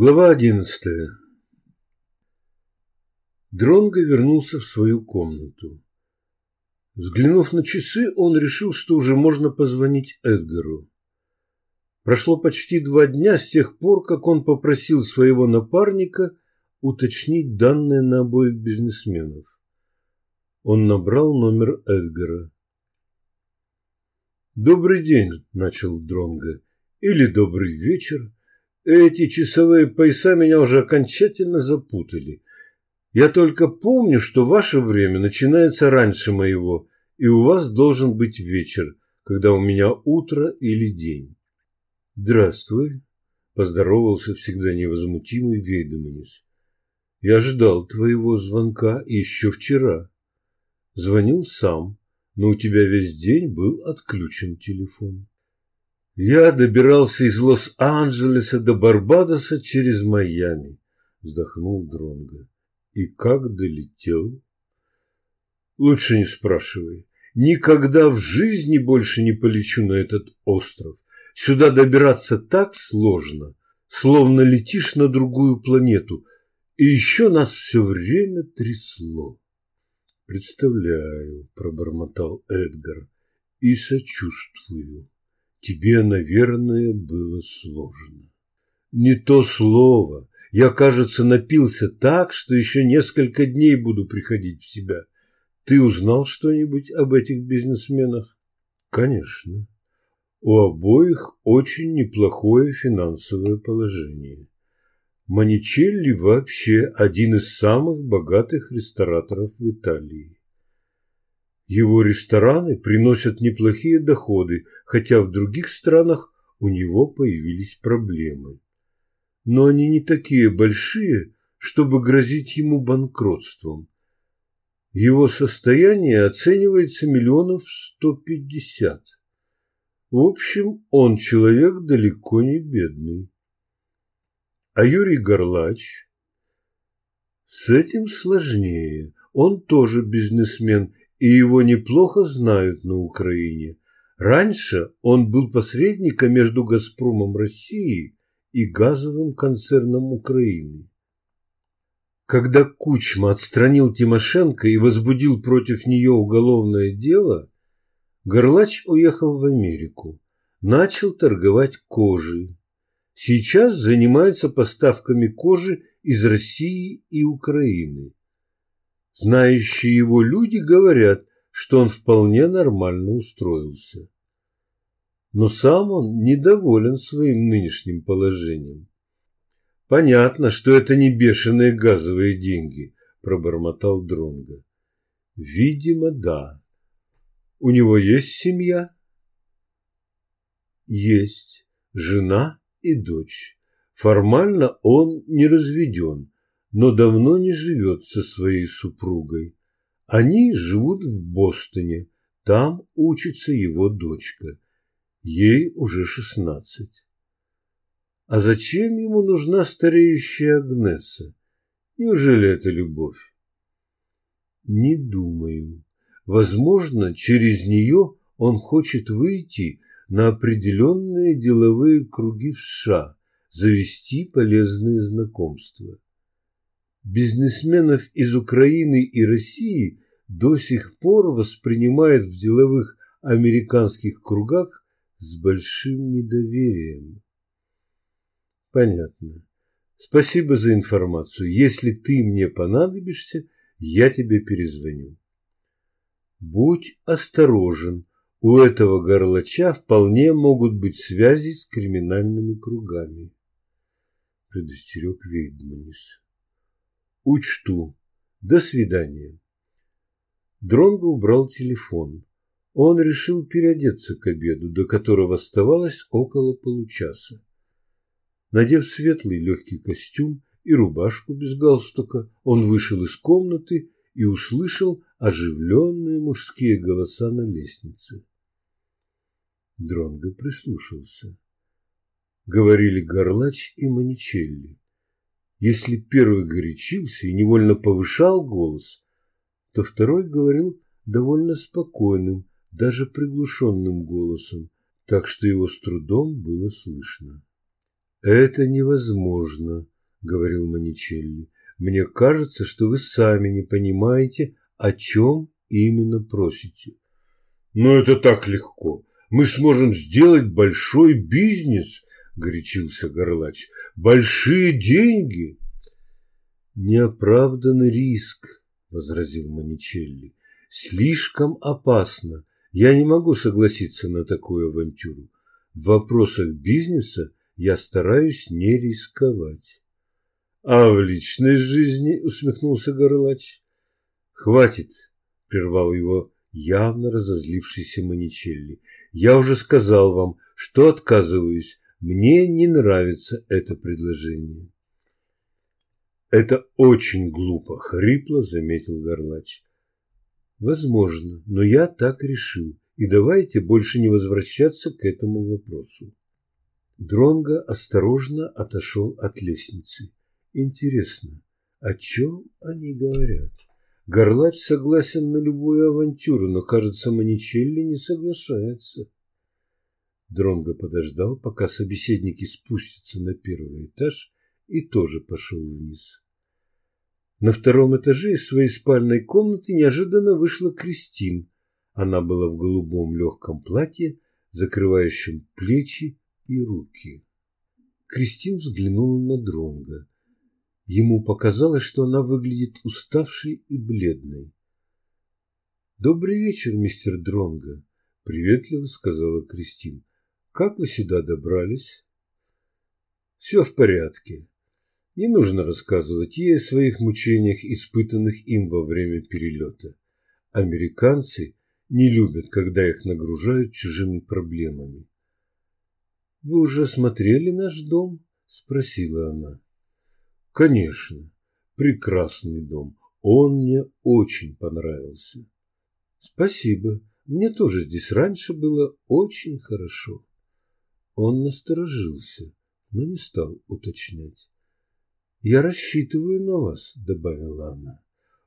Глава одиннадцатая. Дронго вернулся в свою комнату. Взглянув на часы, он решил, что уже можно позвонить Эдгару. Прошло почти два дня с тех пор, как он попросил своего напарника уточнить данные на обоих бизнесменов. Он набрал номер Эдгара. «Добрый день», – начал Дронго, – «или добрый вечер. Эти часовые пояса меня уже окончательно запутали. Я только помню, что ваше время начинается раньше моего, и у вас должен быть вечер, когда у меня утро или день. Здравствуй, поздоровался всегда невозмутимый Вейдеманис. Я ждал твоего звонка еще вчера. Звонил сам, но у тебя весь день был отключен телефон. Я добирался из Лос-Анджелеса до Барбадоса через Майами, вздохнул Дронго. И как долетел? Лучше не спрашивай. Никогда в жизни больше не полечу на этот остров. Сюда добираться так сложно, словно летишь на другую планету. И еще нас все время трясло. Представляю, пробормотал Эдгар, и сочувствую. Тебе, наверное, было сложно. Не то слово. Я, кажется, напился так, что еще несколько дней буду приходить в себя. Ты узнал что-нибудь об этих бизнесменах? Конечно. У обоих очень неплохое финансовое положение. Маничелли вообще один из самых богатых рестораторов в Италии. Его рестораны приносят неплохие доходы, хотя в других странах у него появились проблемы. Но они не такие большие, чтобы грозить ему банкротством. Его состояние оценивается миллионов сто пятьдесят. В общем, он человек далеко не бедный. А Юрий Горлач? С этим сложнее. Он тоже бизнесмен и его неплохо знают на Украине. Раньше он был посредником между «Газпромом» России и газовым концерном Украины. Когда Кучма отстранил Тимошенко и возбудил против нее уголовное дело, Горлач уехал в Америку, начал торговать кожей. Сейчас занимается поставками кожи из России и Украины. Знающие его люди говорят, что он вполне нормально устроился. Но сам он недоволен своим нынешним положением. Понятно, что это не бешеные газовые деньги, пробормотал Дронга. Видимо, да. У него есть семья? Есть жена и дочь. Формально он не разведен, но давно не живет со своей супругой. Они живут в Бостоне, там учится его дочка. Ей уже шестнадцать. А зачем ему нужна стареющая Агнеса? Неужели это любовь? Не думаю. Возможно, через нее он хочет выйти на определенные деловые круги в США, завести полезные знакомства бизнесменов из Украины и России до сих пор воспринимают в деловых американских кругах с большим недоверием. Понятно. Спасибо за информацию. Если ты мне понадобишься, я тебе перезвоню. Будь осторожен. У этого горлача вполне могут быть связи с криминальными кругами, предостерег Вейдманис. Учту. До свидания. Дронго убрал телефон. Он решил переодеться к обеду, до которого оставалось около получаса. Надев светлый легкий костюм и рубашку без галстука, он вышел из комнаты и услышал оживленные мужские голоса на лестнице. Дронго прислушался. Говорили Горлач и Маничелли. Если первый горячился и невольно повышал голос, то второй говорил довольно спокойным, даже приглушенным голосом, так что его с трудом было слышно. «Это невозможно», — говорил Маничелли. «Мне кажется, что вы сами не понимаете, о чем именно просите». «Но это так легко. Мы сможем сделать большой бизнес», — горячился Горлач. «Большие деньги». «Неоправданный риск», — возразил Маничелли. «Слишком опасно. Я не могу согласиться на такую авантюру. В вопросах бизнеса я стараюсь не рисковать. А в личной жизни, усмехнулся Горлач. Хватит, прервал его явно разозлившийся Маничелли. Я уже сказал вам, что отказываюсь. Мне не нравится это предложение. Это очень глупо, хрипло заметил Горлач. Возможно, но я так решил. И давайте больше не возвращаться к этому вопросу. Дронго осторожно отошел от лестницы. Интересно, о чем они говорят? Горлач согласен на любую авантюру, но, кажется, Маничелли не соглашается. Дронго подождал, пока собеседники спустятся на первый этаж, и тоже пошел вниз. На втором этаже из своей спальной комнаты неожиданно вышла Кристин. Она была в голубом легком платье, закрывающем плечи и руки. Кристин взглянула на Дронга. Ему показалось, что она выглядит уставшей и бледной. «Добрый вечер, мистер Дронга», — приветливо сказала Кристин. «Как вы сюда добрались?» «Все в порядке. Не нужно рассказывать ей о своих мучениях, испытанных им во время перелета. Американцы не любят, когда их нагружают чужими проблемами. «Вы уже осмотрели наш дом?» – спросила она. «Конечно. Прекрасный дом. Он мне очень понравился». «Спасибо. Мне тоже здесь раньше было очень хорошо». Он насторожился, но не стал уточнять. «Я рассчитываю на вас», – добавила она.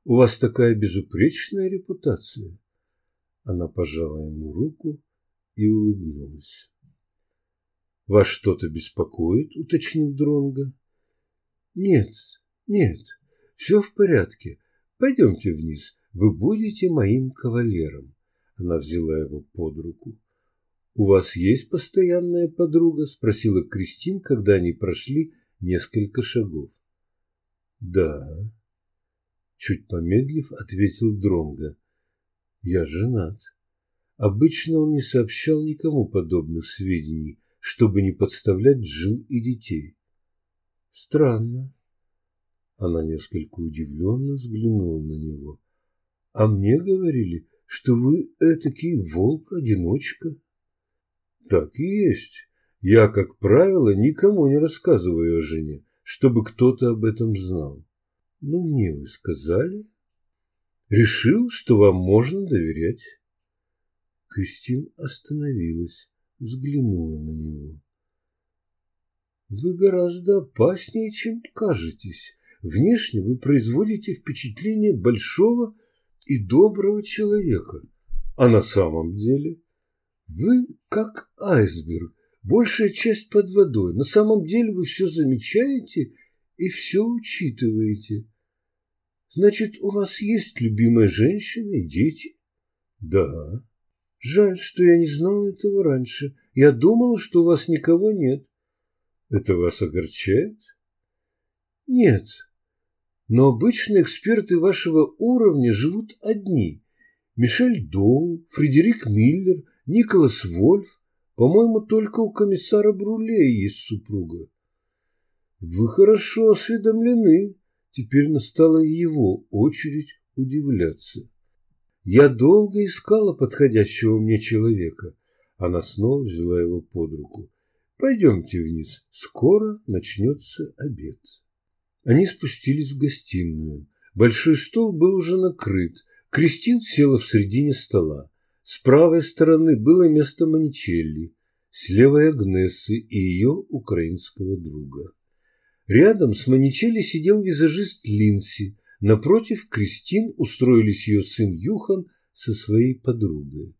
«У вас такая безупречная репутация». Она пожала ему руку и улыбнулась. Вас что-то беспокоит? уточнил Дронга. Нет, нет, все в порядке. Пойдемте вниз. Вы будете моим кавалером. Она взяла его под руку. У вас есть постоянная подруга? спросила Кристин, когда они прошли несколько шагов. Да. Чуть помедлив, ответил Дронга. Я женат. Обычно он не сообщал никому подобных сведений, чтобы не подставлять Джил и детей. Странно. Она несколько удивленно взглянула на него. А мне говорили, что вы этакий волк-одиночка. Так и есть. Я, как правило, никому не рассказываю о жене, чтобы кто-то об этом знал. Ну, мне вы сказали. Решил, что вам можно доверять. Кристин остановилась взглянула на него. Вы гораздо опаснее, чем кажетесь. Внешне вы производите впечатление большого и доброго человека. А на самом деле вы как айсберг, большая часть под водой. На самом деле вы все замечаете и все учитываете. Значит, у вас есть любимая женщина и дети? Да. Жаль, что я не знала этого раньше. Я думала, что у вас никого нет. Это вас огорчает? Нет. Но обычно эксперты вашего уровня живут одни. Мишель Доу, Фредерик Миллер, Николас Вольф. По-моему, только у комиссара Бруле есть супруга. Вы хорошо осведомлены. Теперь настала его очередь удивляться. Я долго искала подходящего мне человека. Она снова взяла его под руку. Пойдемте вниз, скоро начнется обед. Они спустились в гостиную. Большой стол был уже накрыт. Кристин села в середине стола. С правой стороны было место Маничелли, с левой Агнессы и ее украинского друга. Рядом с Маничелли сидел визажист Линси, Напротив Кристин устроились ее сын Юхан со своей подругой,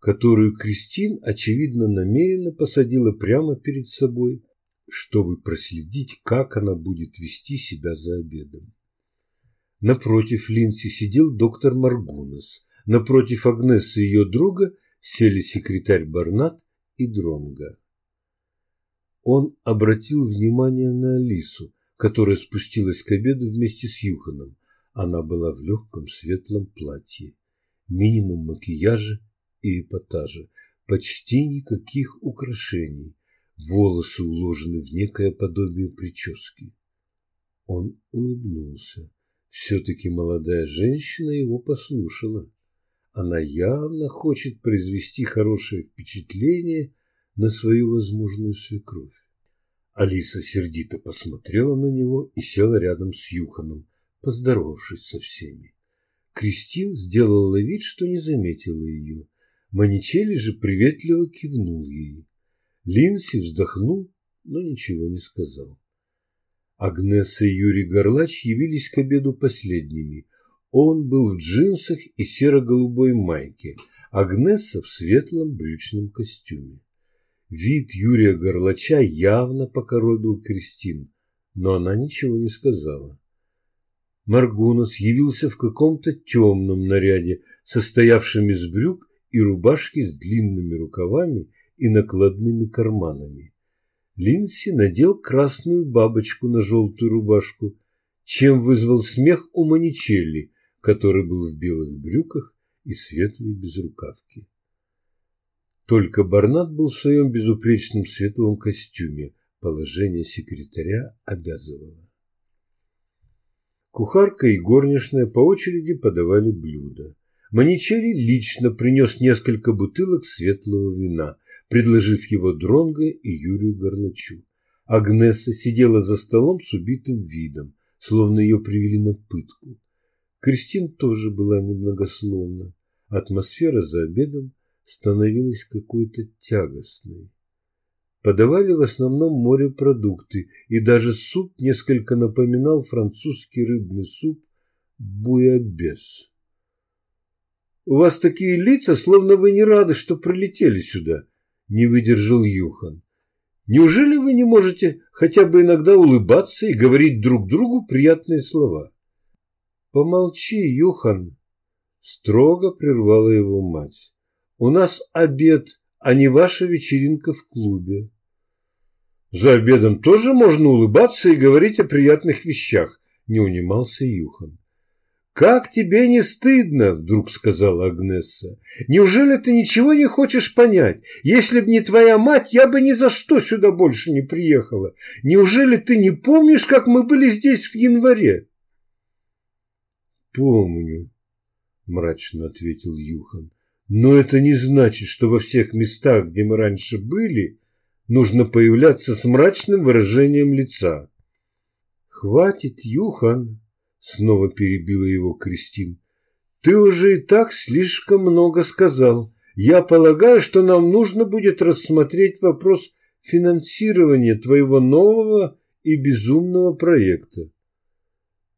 которую Кристин, очевидно, намеренно посадила прямо перед собой, чтобы проследить, как она будет вести себя за обедом. Напротив Линси сидел доктор Маргунас. Напротив Агнесы и ее друга сели секретарь Барнат и Дронга. Он обратил внимание на Алису, которая спустилась к обеду вместе с Юханом. Она была в легком светлом платье, минимум макияжа и эпатажа, почти никаких украшений, волосы уложены в некое подобие прически. Он улыбнулся. Все-таки молодая женщина его послушала. Она явно хочет произвести хорошее впечатление на свою возможную свекровь. Алиса сердито посмотрела на него и села рядом с Юханом, поздоровавшись со всеми. Кристин сделала вид, что не заметила ее. Маничелли же приветливо кивнул ей. Линси вздохнул, но ничего не сказал. Агнеса и Юрий Горлач явились к обеду последними. Он был в джинсах и серо-голубой майке, Агнеса в светлом брючном костюме. Вид Юрия Горлача явно покоробил Кристин, но она ничего не сказала. Маргунас явился в каком-то темном наряде, состоявшем из брюк и рубашки с длинными рукавами и накладными карманами. Линси надел красную бабочку на желтую рубашку, чем вызвал смех у Маничелли, который был в белых брюках и светлой безрукавке. Только Барнат был в своем безупречном светлом костюме. Положение секретаря обязывало. Кухарка и горничная по очереди подавали блюда. Маничери лично принес несколько бутылок светлого вина, предложив его Дронго и Юрию Горлачу. Агнеса сидела за столом с убитым видом, словно ее привели на пытку. Кристин тоже была немногословна. Атмосфера за обедом становилась какой-то тягостной. Подавали в основном морепродукты, и даже суп несколько напоминал французский рыбный суп буябес. «У вас такие лица, словно вы не рады, что прилетели сюда», — не выдержал Юхан. «Неужели вы не можете хотя бы иногда улыбаться и говорить друг другу приятные слова?» «Помолчи, Юхан», — строго прервала его мать. У нас обед, а не ваша вечеринка в клубе. За обедом тоже можно улыбаться и говорить о приятных вещах, не унимался Юхан. «Как тебе не стыдно?» – вдруг сказала Агнесса. «Неужели ты ничего не хочешь понять? Если б не твоя мать, я бы ни за что сюда больше не приехала. Неужели ты не помнишь, как мы были здесь в январе?» «Помню», – мрачно ответил Юхан. Но это не значит, что во всех местах, где мы раньше были, нужно появляться с мрачным выражением лица. «Хватит, Юхан!» — снова перебила его Кристин. «Ты уже и так слишком много сказал. Я полагаю, что нам нужно будет рассмотреть вопрос финансирования твоего нового и безумного проекта».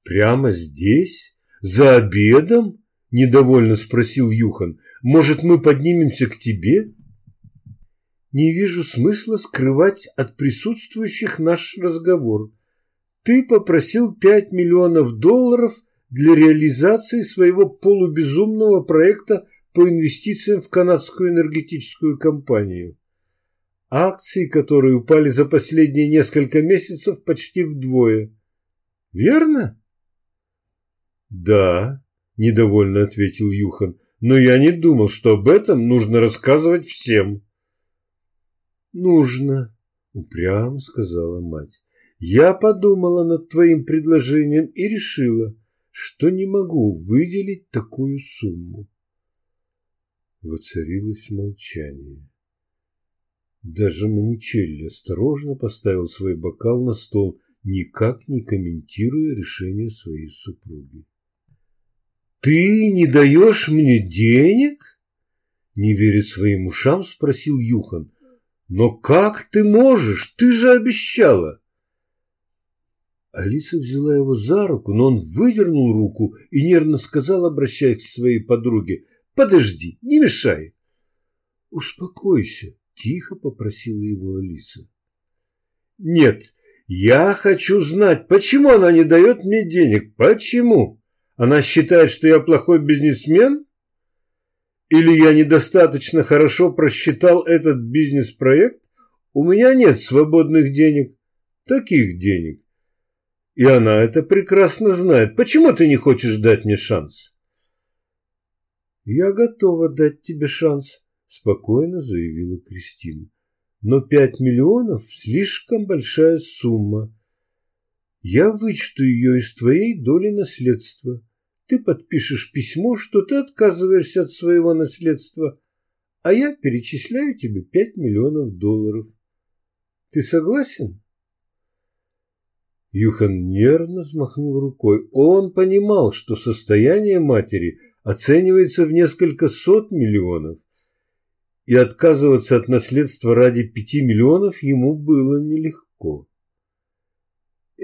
«Прямо здесь? За обедом?» Недовольно спросил Юхан. Может, мы поднимемся к тебе? Не вижу смысла скрывать от присутствующих наш разговор. Ты попросил пять миллионов долларов для реализации своего полубезумного проекта по инвестициям в канадскую энергетическую компанию. Акции, которые упали за последние несколько месяцев почти вдвое. Верно? Да, – недовольно ответил Юхан. «Но я не думал, что об этом нужно рассказывать всем». «Нужно», – упрямо сказала мать. «Я подумала над твоим предложением и решила, что не могу выделить такую сумму». Воцарилось молчание. Даже Маничелли осторожно поставил свой бокал на стол, никак не комментируя решение своей супруги. «Ты не даешь мне денег?» Не веря своим ушам, спросил Юхан. «Но как ты можешь? Ты же обещала!» Алиса взяла его за руку, но он выдернул руку и нервно сказал, обращаясь к своей подруге, «Подожди, не мешай!» «Успокойся», – тихо попросила его Алиса. Нет, я хочу знать, почему она не дает мне денег. Почему? Она считает, что я плохой бизнесмен? Или я недостаточно хорошо просчитал этот бизнес-проект? У меня нет свободных денег. Таких денег. И она это прекрасно знает. Почему ты не хочешь дать мне шанс? Я готова дать тебе шанс, спокойно заявила Кристина. Но пять миллионов слишком большая сумма. Я вычту ее из твоей доли наследства. Ты подпишешь письмо, что ты отказываешься от своего наследства, а я перечисляю тебе пять миллионов долларов. Ты согласен? Юхан нервно взмахнул рукой. Он понимал, что состояние матери оценивается в несколько сот миллионов, и отказываться от наследства ради пяти миллионов ему было нелегко.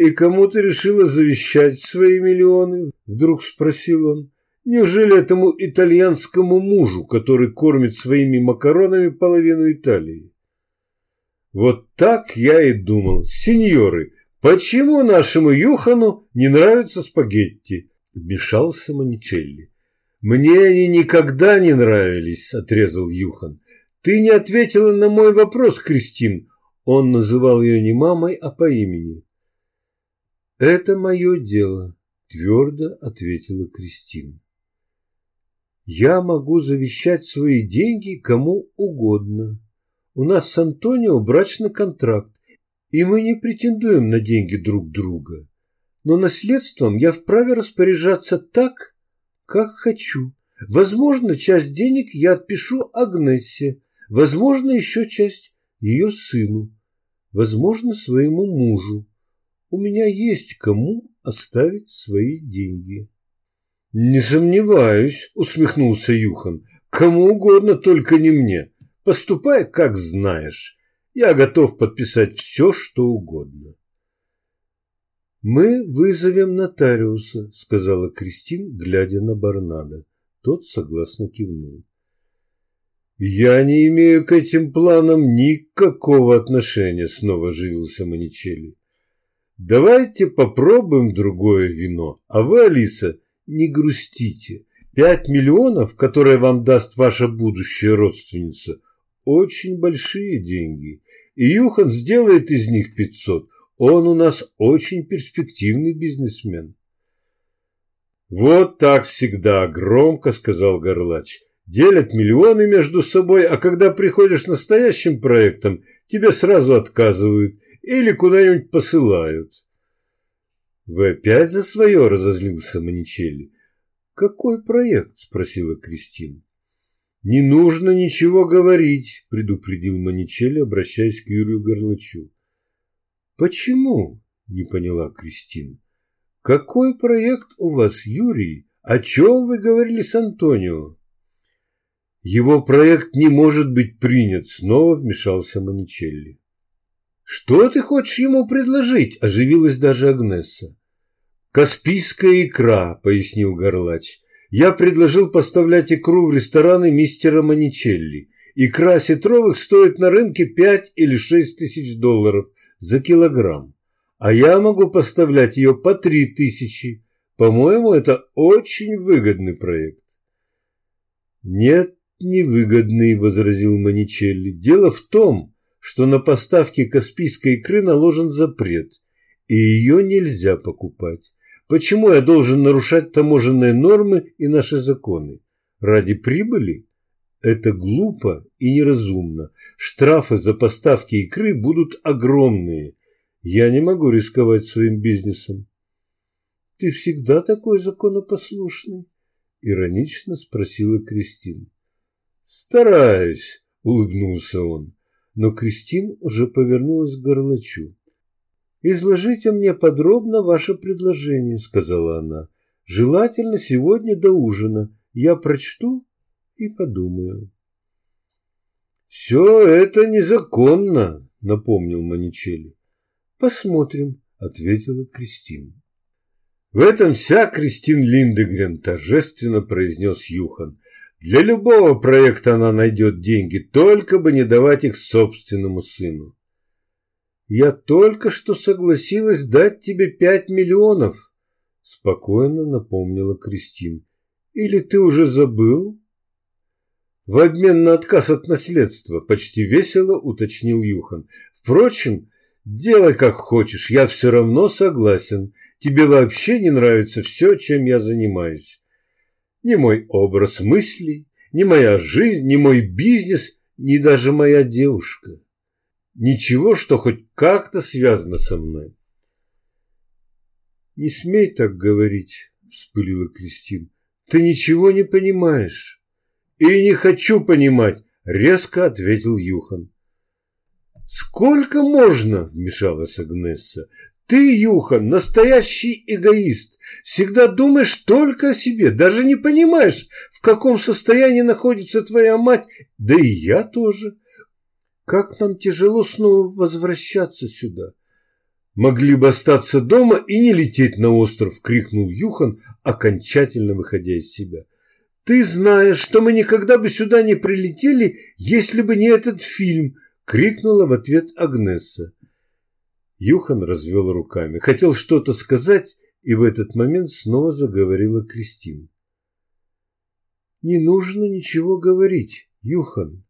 «И кому ты решила завещать свои миллионы?» – вдруг спросил он. «Неужели этому итальянскому мужу, который кормит своими макаронами половину Италии?» «Вот так я и думал. Сеньоры, почему нашему Юхану не нравятся спагетти?» – вмешался Маничелли. «Мне они никогда не нравились», – отрезал Юхан. «Ты не ответила на мой вопрос, Кристин». Он называл ее не мамой, а по имени. «Это мое дело», – твердо ответила Кристина. «Я могу завещать свои деньги кому угодно. У нас с Антонио брачный контракт, и мы не претендуем на деньги друг друга. Но наследством я вправе распоряжаться так, как хочу. Возможно, часть денег я отпишу Агнессе, возможно, еще часть ее сыну, возможно, своему мужу у меня есть кому оставить свои деньги. Не сомневаюсь, усмехнулся Юхан. Кому угодно, только не мне. Поступай, как знаешь. Я готов подписать все, что угодно. «Мы вызовем нотариуса», — сказала Кристин, глядя на Барнада. Тот согласно кивнул. «Я не имею к этим планам никакого отношения», — снова оживился Маничелли. Давайте попробуем другое вино. А вы, Алиса, не грустите. Пять миллионов, которые вам даст ваша будущая родственница, очень большие деньги. И Юхан сделает из них пятьсот. Он у нас очень перспективный бизнесмен. Вот так всегда, громко сказал Горлач. Делят миллионы между собой, а когда приходишь настоящим проектом, тебе сразу отказывают или куда-нибудь посылают. Вы опять за свое разозлился Маничелли. Какой проект? спросила Кристина. Не нужно ничего говорить, предупредил Маничелли, обращаясь к Юрию Горлачу. Почему? не поняла Кристина. Какой проект у вас, Юрий? О чем вы говорили с Антонио? Его проект не может быть принят, снова вмешался Маничелли. «Что ты хочешь ему предложить?» – оживилась даже Агнесса. «Каспийская икра», – пояснил Горлач. «Я предложил поставлять икру в рестораны мистера Маничелли. Икра сетровых стоит на рынке пять или шесть тысяч долларов за килограмм, а я могу поставлять ее по три тысячи. По-моему, это очень выгодный проект». «Нет, невыгодный», – возразил Маничелли. «Дело в том, что на поставки каспийской икры наложен запрет, и ее нельзя покупать. Почему я должен нарушать таможенные нормы и наши законы? Ради прибыли? Это глупо и неразумно. Штрафы за поставки икры будут огромные. Я не могу рисковать своим бизнесом. Ты всегда такой законопослушный? Иронично спросила Кристина. Стараюсь, улыбнулся он но Кристин уже повернулась к горлачу. «Изложите мне подробно ваше предложение», — сказала она. «Желательно сегодня до ужина. Я прочту и подумаю». «Все это незаконно», — напомнил Маничелли. «Посмотрим», — ответила Кристин. «В этом вся Кристин Линдегрен», — торжественно произнес Юхан. Для любого проекта она найдет деньги, только бы не давать их собственному сыну. Я только что согласилась дать тебе пять миллионов, спокойно напомнила Кристин. Или ты уже забыл? В обмен на отказ от наследства, почти весело уточнил Юхан. Впрочем, делай как хочешь, я все равно согласен. Тебе вообще не нравится все, чем я занимаюсь. Ни мой образ мыслей, ни моя жизнь, ни мой бизнес, ни даже моя девушка. Ничего, что хоть как-то связано со мной. «Не смей так говорить», — вспылила Кристин. «Ты ничего не понимаешь». «И не хочу понимать», — резко ответил Юхан. «Сколько можно?» — вмешалась Агнесса. «Ты, Юхан, настоящий эгоист. Всегда думаешь только о себе, даже не понимаешь, в каком состоянии находится твоя мать, да и я тоже. Как нам тяжело снова возвращаться сюда». «Могли бы остаться дома и не лететь на остров!» — крикнул Юхан, окончательно выходя из себя. «Ты знаешь, что мы никогда бы сюда не прилетели, если бы не этот фильм!» — крикнула в ответ Агнесса. Юхан развел руками. Хотел что-то сказать, и в этот момент снова заговорила Кристина. «Не нужно ничего говорить, Юхан.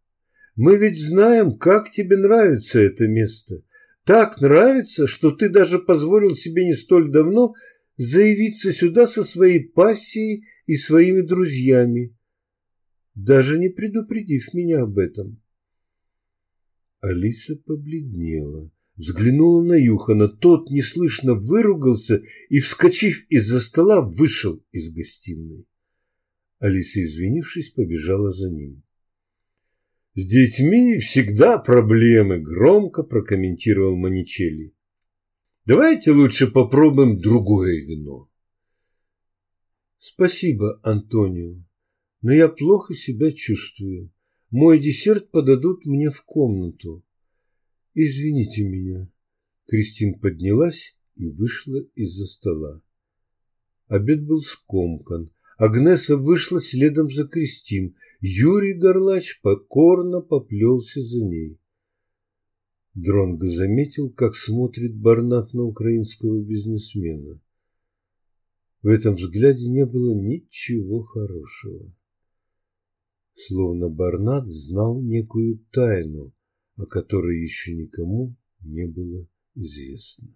Мы ведь знаем, как тебе нравится это место. Так нравится, что ты даже позволил себе не столь давно заявиться сюда со своей пассией и своими друзьями, даже не предупредив меня об этом. Алиса побледнела, взглянула на Юхана. Тот неслышно выругался и, вскочив из-за стола, вышел из гостиной. Алиса, извинившись, побежала за ним. «С детьми всегда проблемы», — громко прокомментировал Маничелли. «Давайте лучше попробуем другое вино». Спасибо, Антонио, но я плохо себя чувствую. Мой десерт подадут мне в комнату. Извините меня. Кристин поднялась и вышла из-за стола. Обед был скомкан. Агнеса вышла следом за Кристин. Юрий Горлач покорно поплелся за ней. Дронго заметил, как смотрит Барнат на украинского бизнесмена. В этом взгляде не было ничего хорошего. Словно Барнат знал некую тайну, о которой еще никому не было известно.